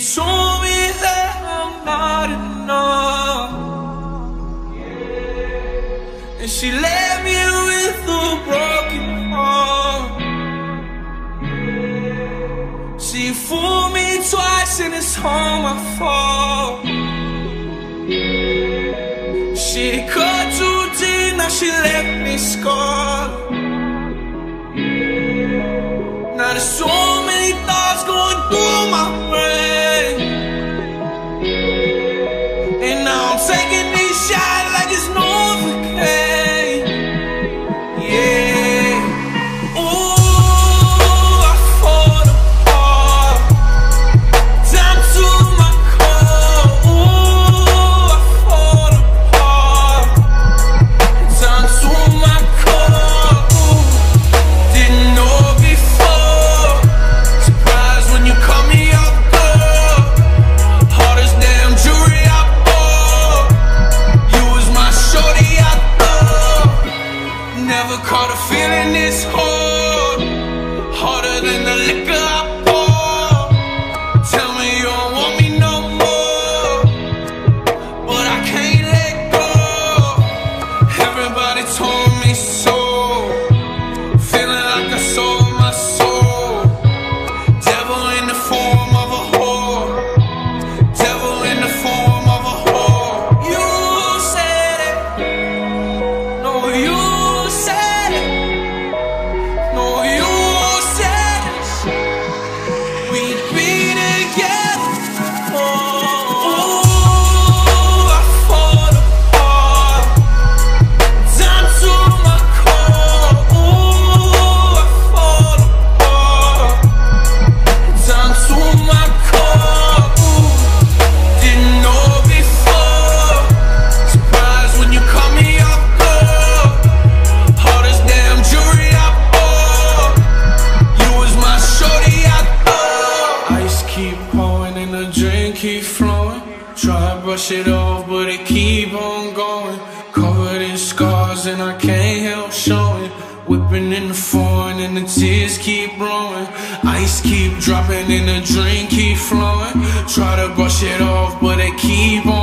Told me that I'm not enough. And she left me with a broken heart. She fooled me twice and it's all my fault. She cut too deep, now she left me scarred. Now there's so many thoughts going through my flowing. Try to brush it off, but it keep on going. Covered in scars and I can't help showing. Whipping in the foreign and the tears keep blowing. Ice keep dropping and the drink keep flowing. Try to brush it off, but it keep on